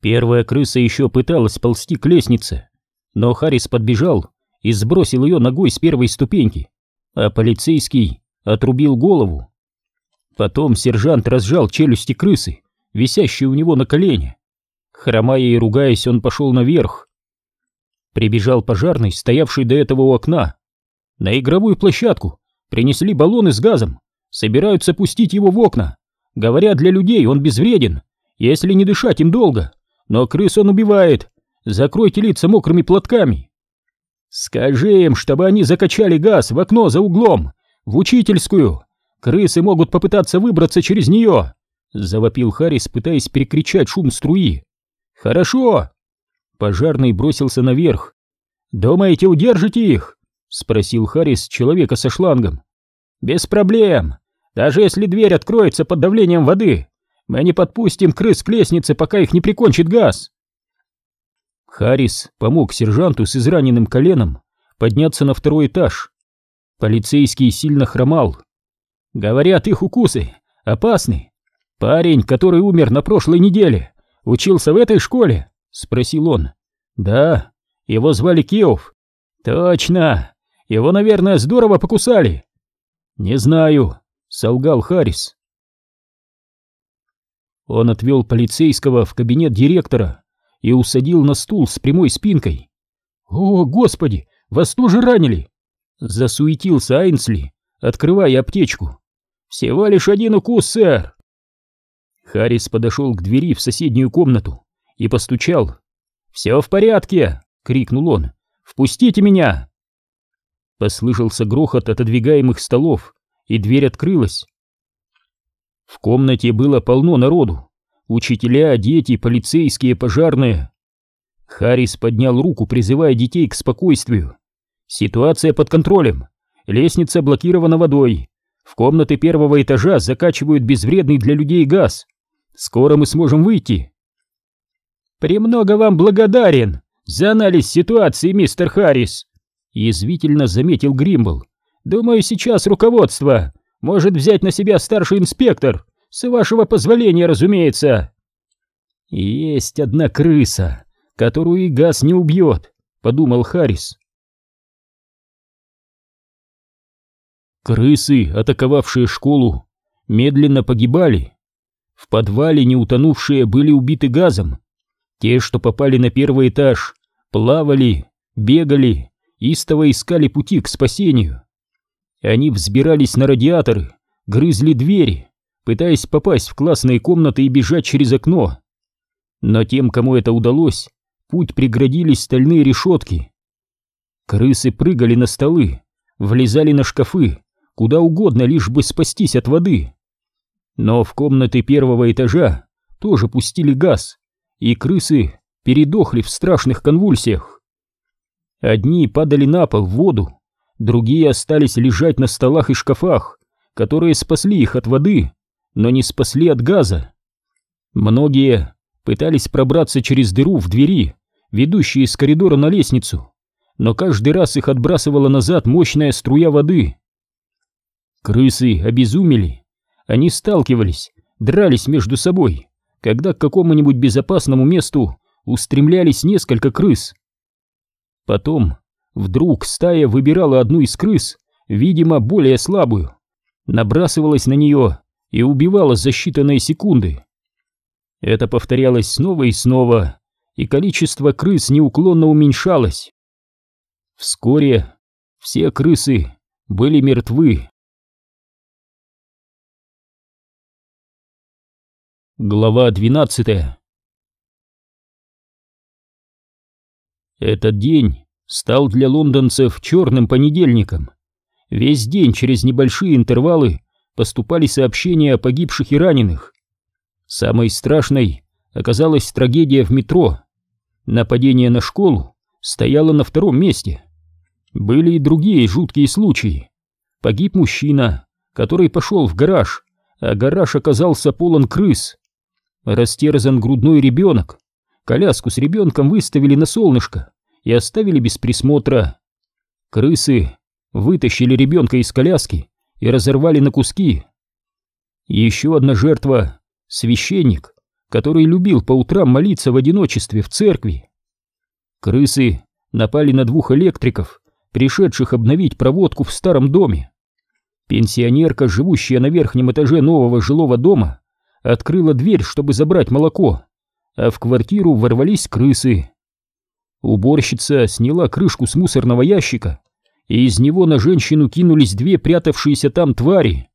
Первая крыса еще пыталась ползти к лестнице, но Харрис подбежал и сбросил ее ногой с первой ступеньки, а полицейский отрубил голову. Потом сержант разжал челюсти крысы, висящие у него на колене. Хромая и ругаясь, он пошел наверх. Прибежал пожарный, стоявший до этого у окна. На игровую площадку принесли баллоны с газом, собираются пустить его в окна. Говорят, для людей он безвреден, если не дышать им долго. Но крыс он убивает. Закройте лица мокрыми платками. Скажи им, чтобы они закачали газ в окно за углом, в учительскую. Крысы могут попытаться выбраться через нее. Завопил Харрис, пытаясь перекричать шум струи. Хорошо. Пожарный бросился наверх. Думаете, удержите их? Спросил Харрис человека со шлангом. Без проблем. Даже если дверь откроется под давлением воды, мы не подпустим крыс к лестнице, пока их не прикончит газ. Харрис помог сержанту с израненным коленом подняться на второй этаж. Полицейский сильно хромал. Говорят, их укусы опасны. Парень, который умер на прошлой неделе, учился в этой школе? Спросил он. Да, его звали Киов. Точно. Его, наверное, здорово покусали. Не знаю, солгал Харрис. Он отвел полицейского в кабинет директора и усадил на стул с прямой спинкой. «О, господи, вас тоже ранили!» Засуетился Айнсли, открывая аптечку. «Всего лишь один укус, сэр!» Харрис подошел к двери в соседнюю комнату и постучал. «Все в порядке!» — крикнул он. «Впустите меня!» Послышался грохот отодвигаемых столов, и дверь открылась. В комнате было полно народу. Учителя, дети, полицейские, пожарные. Харрис поднял руку, призывая детей к спокойствию. Ситуация под контролем. Лестница блокирована водой. В комнаты первого этажа закачивают безвредный для людей газ. Скоро мы сможем выйти. «Премного вам благодарен за анализ ситуации, мистер Харрис», — язвительно заметил Гримбл. «Думаю, сейчас руководство может взять на себя старший инспектор, с вашего позволения, разумеется. Есть одна крыса, которую и газ не убьет, подумал Харрис. Крысы, атаковавшие школу, медленно погибали. В подвале не утонувшие были убиты газом. Те, что попали на первый этаж, плавали, бегали, истово искали пути к спасению. Они взбирались на радиаторы, грызли двери, пытаясь попасть в классные комнаты и бежать через окно. Но тем, кому это удалось, путь преградили стальные решетки. Крысы прыгали на столы, влезали на шкафы, куда угодно, лишь бы спастись от воды. Но в комнаты первого этажа тоже пустили газ, и крысы передохли в страшных конвульсиях. Одни падали на пол в воду, Другие остались лежать на столах и шкафах, которые спасли их от воды, но не спасли от газа. Многие пытались пробраться через дыру в двери, ведущей из коридора на лестницу, но каждый раз их отбрасывала назад мощная струя воды. Крысы обезумели. Они сталкивались, дрались между собой, когда к какому-нибудь безопасному месту устремлялись несколько крыс. Потом Вдруг стая выбирала одну из крыс, видимо, более слабую, набрасывалась на нее и убивала за считанные секунды. Это повторялось снова и снова, и количество крыс неуклонно уменьшалось. Вскоре все крысы были мертвы. Глава двенадцатая Этот день стал для лондонцев черным понедельником. Весь день через небольшие интервалы поступали сообщения о погибших и раненых. Самой страшной оказалась трагедия в метро. Нападение на школу стояло на втором месте. Были и другие жуткие случаи. Погиб мужчина, который пошел в гараж, а гараж оказался полон крыс. Растерзан грудной ребенок. Коляску с ребенком выставили на солнышко и оставили без присмотра. Крысы вытащили ребенка из коляски и разорвали на куски. Еще одна жертва — священник, который любил по утрам молиться в одиночестве в церкви. Крысы напали на двух электриков, пришедших обновить проводку в старом доме. Пенсионерка, живущая на верхнем этаже нового жилого дома, открыла дверь, чтобы забрать молоко, а в квартиру ворвались крысы. Уборщица сняла крышку с мусорного ящика, и из него на женщину кинулись две прятавшиеся там твари.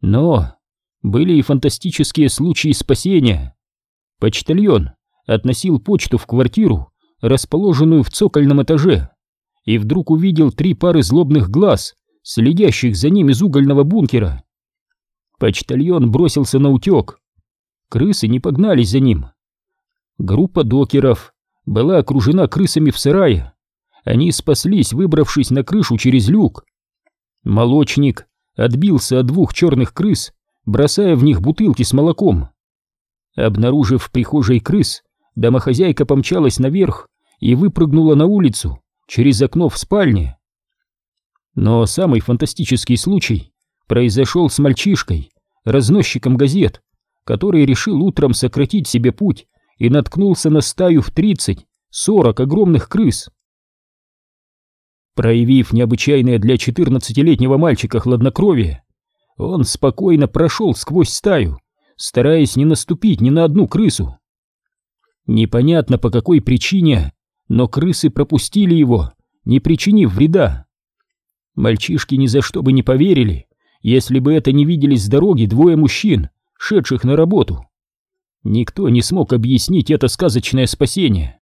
Но были и фантастические случаи спасения. Почтальон относил почту в квартиру, расположенную в цокольном этаже, и вдруг увидел три пары злобных глаз, следящих за ним из угольного бункера. Почтальон бросился на утек. Крысы не погнались за ним. Группа докеров была окружена крысами в сарае. Они спаслись, выбравшись на крышу через люк. Молочник отбился от двух черных крыс, бросая в них бутылки с молоком. Обнаружив в прихожей крыс, домохозяйка помчалась наверх и выпрыгнула на улицу через окно в спальне. Но самый фантастический случай произошел с мальчишкой, разносчиком газет, который решил утром сократить себе путь и наткнулся на стаю в 30-40 огромных крыс. Проявив необычайное для 14-летнего мальчика хладнокровие, он спокойно прошел сквозь стаю, стараясь не наступить ни на одну крысу. Непонятно по какой причине, но крысы пропустили его, не причинив вреда. Мальчишки ни за что бы не поверили, если бы это не видели с дороги двое мужчин, шедших на работу. Никто не смог объяснить это сказочное спасение.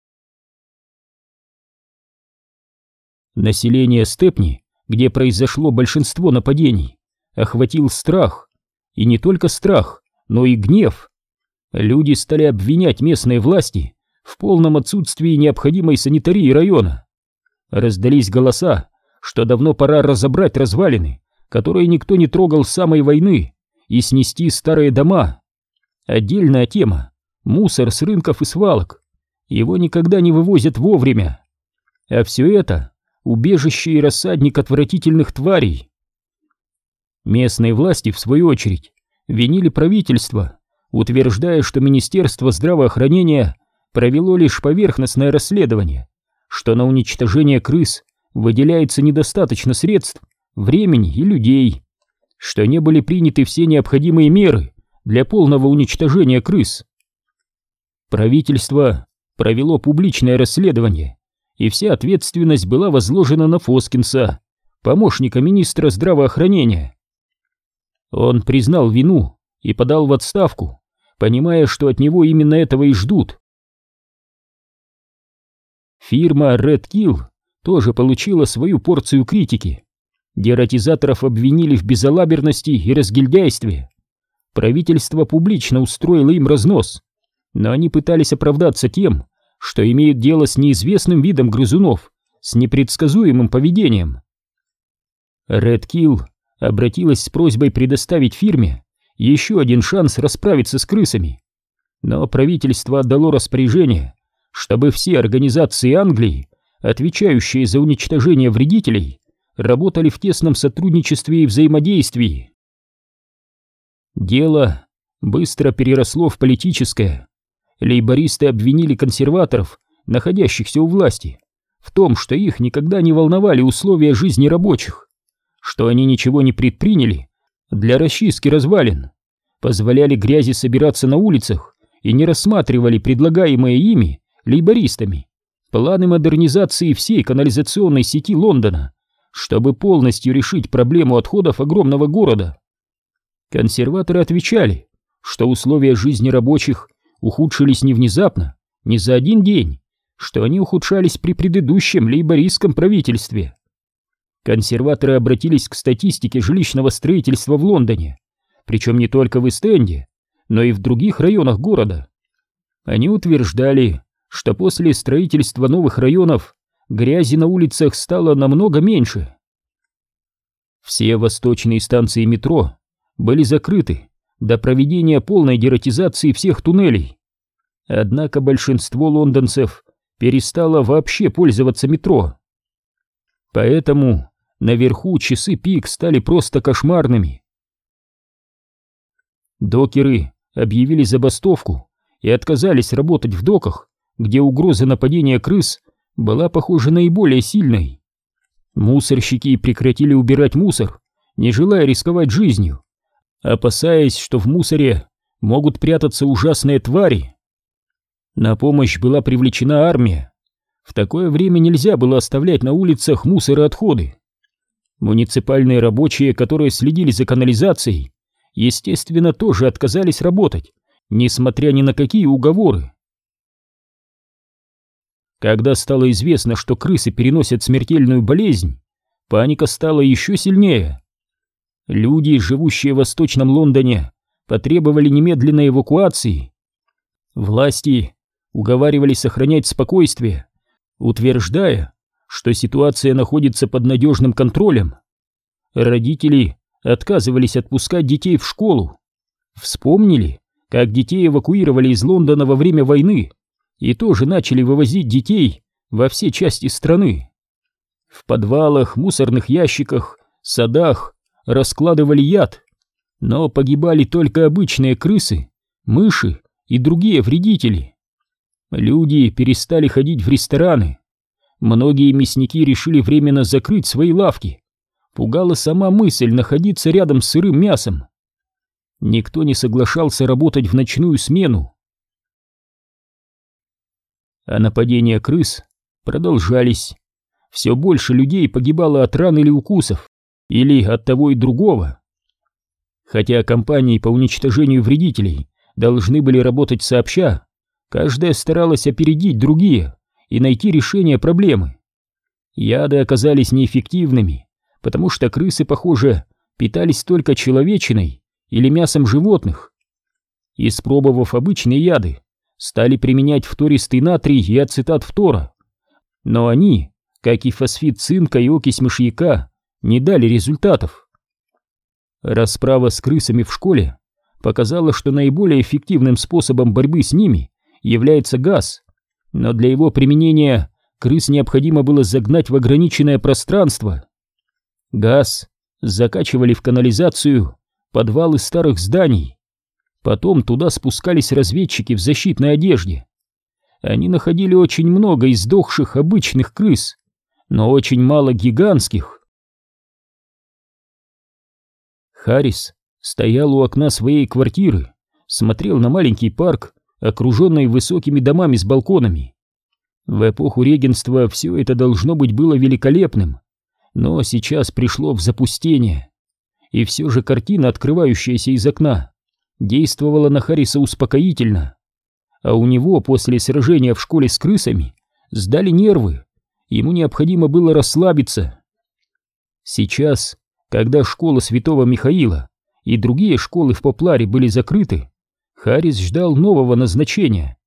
Население Степни, где произошло большинство нападений, охватил страх. И не только страх, но и гнев. Люди стали обвинять местные власти в полном отсутствии необходимой санитарии района. Раздались голоса, что давно пора разобрать развалины, которые никто не трогал с самой войны, и снести старые дома. Отдельная тема — мусор с рынков и свалок. Его никогда не вывозят вовремя. А все это — убежище и рассадник отвратительных тварей. Местные власти, в свою очередь, винили правительство, утверждая, что Министерство здравоохранения провело лишь поверхностное расследование, что на уничтожение крыс выделяется недостаточно средств, времени и людей, что не были приняты все необходимые меры для полного уничтожения крыс. Правительство провело публичное расследование, и вся ответственность была возложена на Фоскинса, помощника министра здравоохранения. Он признал вину и подал в отставку, понимая, что от него именно этого и ждут. Фирма Red Kill тоже получила свою порцию критики. Дератизаторов обвинили в безалаберности и разгильдяйстве. Правительство публично устроило им разнос, но они пытались оправдаться тем, что имеют дело с неизвестным видом грызунов, с непредсказуемым поведением. Red Kill обратилась с просьбой предоставить фирме еще один шанс расправиться с крысами. Но правительство отдало распоряжение, чтобы все организации Англии, отвечающие за уничтожение вредителей, работали в тесном сотрудничестве и взаимодействии. Дело быстро переросло в политическое. Лейбористы обвинили консерваторов, находящихся у власти, в том, что их никогда не волновали условия жизни рабочих что они ничего не предприняли для расчистки развалин, позволяли грязи собираться на улицах и не рассматривали предлагаемые ими, лейбористами, планы модернизации всей канализационной сети Лондона, чтобы полностью решить проблему отходов огромного города. Консерваторы отвечали, что условия жизни рабочих ухудшились не внезапно, не за один день, что они ухудшались при предыдущем лейбористском правительстве консерваторы обратились к статистике жилищного строительства в Лондоне, причем не только в Истенде, но и в других районах города. Они утверждали, что после строительства новых районов грязи на улицах стало намного меньше. Все восточные станции метро были закрыты до проведения полной дератизации всех туннелей. Однако большинство лондонцев перестало вообще пользоваться метро. Поэтому Наверху часы пик стали просто кошмарными. Докеры объявили забастовку и отказались работать в доках, где угроза нападения крыс была, похоже, наиболее сильной. Мусорщики прекратили убирать мусор, не желая рисковать жизнью, опасаясь, что в мусоре могут прятаться ужасные твари. На помощь была привлечена армия. В такое время нельзя было оставлять на улицах мусор и отходы. Муниципальные рабочие, которые следили за канализацией, естественно, тоже отказались работать, несмотря ни на какие уговоры. Когда стало известно, что крысы переносят смертельную болезнь, паника стала еще сильнее. Люди, живущие в Восточном Лондоне, потребовали немедленной эвакуации. Власти уговаривали сохранять спокойствие, утверждая, что ситуация находится под надежным контролем. Родители отказывались отпускать детей в школу. Вспомнили, как детей эвакуировали из Лондона во время войны и тоже начали вывозить детей во все части страны. В подвалах, мусорных ящиках, садах раскладывали яд, но погибали только обычные крысы, мыши и другие вредители. Люди перестали ходить в рестораны. Многие мясники решили временно закрыть свои лавки. Пугала сама мысль находиться рядом с сырым мясом. Никто не соглашался работать в ночную смену. А нападения крыс продолжались. Все больше людей погибало от ран или укусов, или от того и другого. Хотя компании по уничтожению вредителей должны были работать сообща, каждая старалась опередить другие и найти решение проблемы. Яды оказались неэффективными, потому что крысы, похоже, питались только человечиной или мясом животных. Испробовав обычные яды, стали применять фтористый натрий и ацетат фтора. Но они, как и фосфид цинка и окись мышьяка, не дали результатов. Расправа с крысами в школе показала, что наиболее эффективным способом борьбы с ними является газ, но для его применения крыс необходимо было загнать в ограниченное пространство. Газ закачивали в канализацию подвалы старых зданий. Потом туда спускались разведчики в защитной одежде. Они находили очень много издохших обычных крыс, но очень мало гигантских. Харрис стоял у окна своей квартиры, смотрел на маленький парк, окруженный высокими домами с балконами. В эпоху регенства все это должно быть было великолепным, но сейчас пришло в запустение. И все же картина, открывающаяся из окна, действовала на Харриса успокоительно. А у него после сражения в школе с крысами сдали нервы, ему необходимо было расслабиться. Сейчас когда школа святого Михаила и другие школы в Попларе были закрыты, Харрис ждал нового назначения.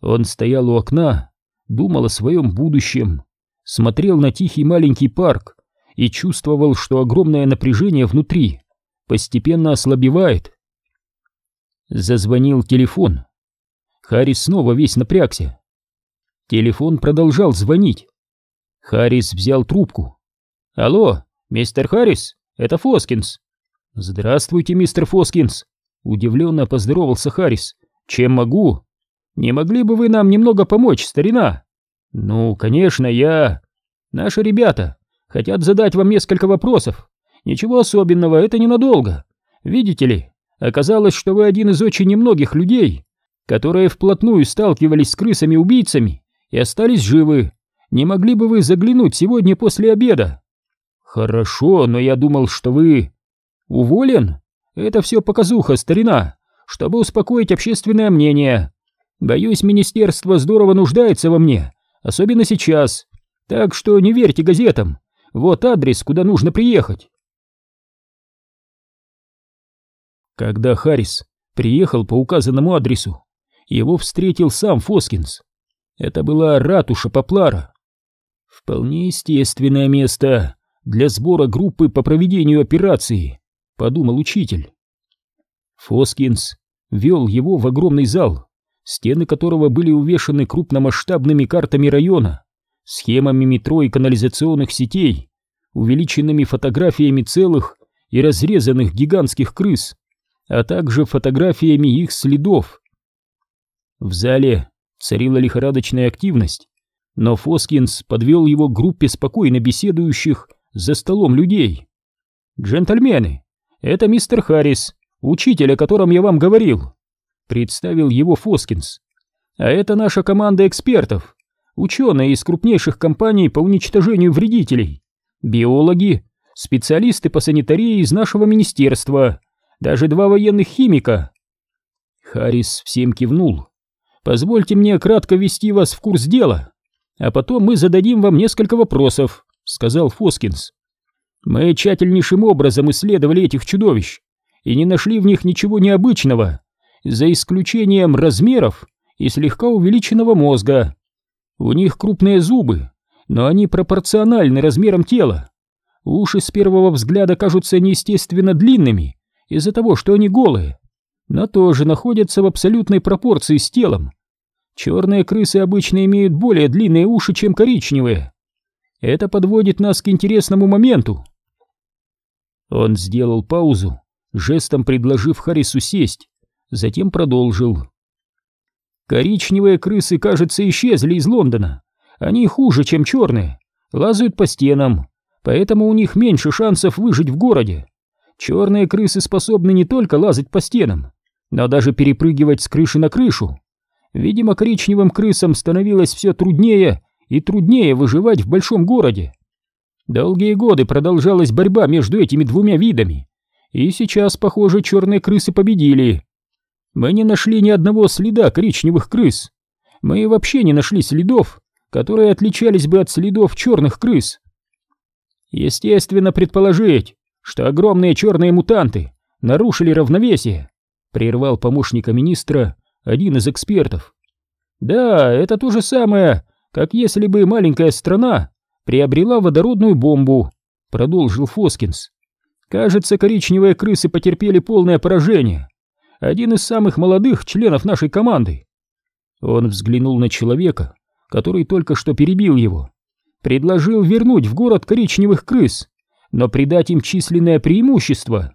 Он стоял у окна, думал о своем будущем, смотрел на тихий маленький парк и чувствовал, что огромное напряжение внутри постепенно ослабевает. Зазвонил телефон. Харрис снова весь напрягся. Телефон продолжал звонить. Харрис взял трубку. «Алло, «Мистер Харрис, это Фоскинс». «Здравствуйте, мистер Фоскинс», — удивленно поздоровался Харрис. «Чем могу?» «Не могли бы вы нам немного помочь, старина?» «Ну, конечно, я...» «Наши ребята хотят задать вам несколько вопросов. Ничего особенного, это ненадолго. Видите ли, оказалось, что вы один из очень немногих людей, которые вплотную сталкивались с крысами-убийцами и остались живы. Не могли бы вы заглянуть сегодня после обеда?» «Хорошо, но я думал, что вы...» «Уволен? Это все показуха, старина, чтобы успокоить общественное мнение. Боюсь, министерство здорово нуждается во мне, особенно сейчас. Так что не верьте газетам. Вот адрес, куда нужно приехать». Когда Харрис приехал по указанному адресу, его встретил сам Фоскинс. Это была ратуша Поплара. Вполне естественное место, для сбора группы по проведению операции, подумал учитель. Фоскинс вел его в огромный зал, стены которого были увешаны крупномасштабными картами района, схемами метро и канализационных сетей, увеличенными фотографиями целых и разрезанных гигантских крыс, а также фотографиями их следов. В зале царила лихорадочная активность, но Фоскинс подвел его к группе спокойно беседующих за столом людей. «Джентльмены, это мистер Харрис, учитель, о котором я вам говорил», — представил его Фоскинс. «А это наша команда экспертов, ученые из крупнейших компаний по уничтожению вредителей, биологи, специалисты по санитарии из нашего министерства, даже два военных химика». Харрис всем кивнул. «Позвольте мне кратко ввести вас в курс дела, а потом мы зададим вам несколько вопросов», — сказал Фоскинс. «Мы тщательнейшим образом исследовали этих чудовищ и не нашли в них ничего необычного, за исключением размеров и слегка увеличенного мозга. У них крупные зубы, но они пропорциональны размерам тела. Уши с первого взгляда кажутся неестественно длинными из-за того, что они голые, но тоже находятся в абсолютной пропорции с телом. Черные крысы обычно имеют более длинные уши, чем коричневые. Это подводит нас к интересному моменту. Он сделал паузу, жестом предложив Харрису сесть, затем продолжил. Коричневые крысы, кажется, исчезли из Лондона. Они хуже, чем черные, лазают по стенам, поэтому у них меньше шансов выжить в городе. Черные крысы способны не только лазать по стенам, но даже перепрыгивать с крыши на крышу. Видимо, коричневым крысам становилось все труднее и труднее выживать в большом городе. Долгие годы продолжалась борьба между этими двумя видами, и сейчас, похоже, черные крысы победили. Мы не нашли ни одного следа коричневых крыс. Мы вообще не нашли следов, которые отличались бы от следов черных крыс. Естественно предположить, что огромные черные мутанты нарушили равновесие, прервал помощника министра один из экспертов. Да, это то же самое, как если бы маленькая страна приобрела водородную бомбу, продолжил Фоскинс. Кажется, коричневые крысы потерпели полное поражение. Один из самых молодых членов нашей команды. Он взглянул на человека, который только что перебил его. Предложил вернуть в город коричневых крыс, но придать им численное преимущество.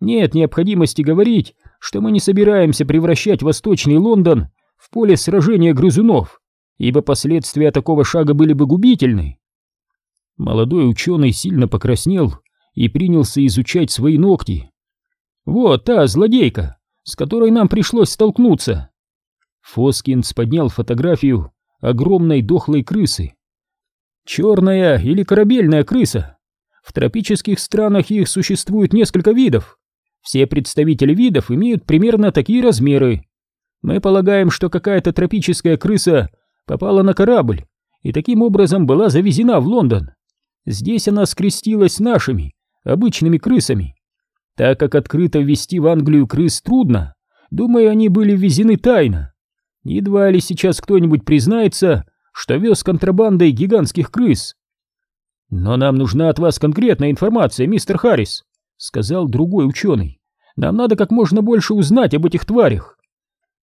Нет необходимости говорить, что мы не собираемся превращать Восточный Лондон в поле сражения грызунов, ибо последствия такого шага были бы губительны. Молодой ученый сильно покраснел и принялся изучать свои ногти. «Вот та злодейка, с которой нам пришлось столкнуться!» Фоскинс поднял фотографию огромной дохлой крысы. «Черная или корабельная крыса? В тропических странах их существует несколько видов. Все представители видов имеют примерно такие размеры. Мы полагаем, что какая-то тропическая крыса попала на корабль и таким образом была завезена в Лондон. Здесь она скрестилась с нашими, обычными крысами. Так как открыто ввести в Англию крыс трудно, думаю, они были ввезены тайно. Едва ли сейчас кто-нибудь признается, что вез контрабандой гигантских крыс. Но нам нужна от вас конкретная информация, мистер Харрис, сказал другой ученый. Нам надо как можно больше узнать об этих тварях.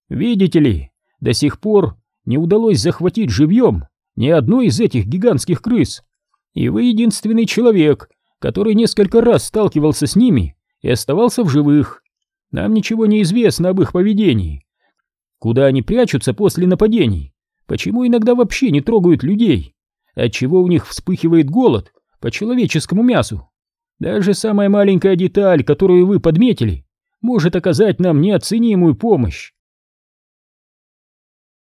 Видите ли, до сих пор не удалось захватить живьем ни одной из этих гигантских крыс. И вы единственный человек, который несколько раз сталкивался с ними и оставался в живых. Нам ничего не известно об их поведении. Куда они прячутся после нападений? Почему иногда вообще не трогают людей? Отчего у них вспыхивает голод по человеческому мясу? Даже самая маленькая деталь, которую вы подметили, может оказать нам неоценимую помощь.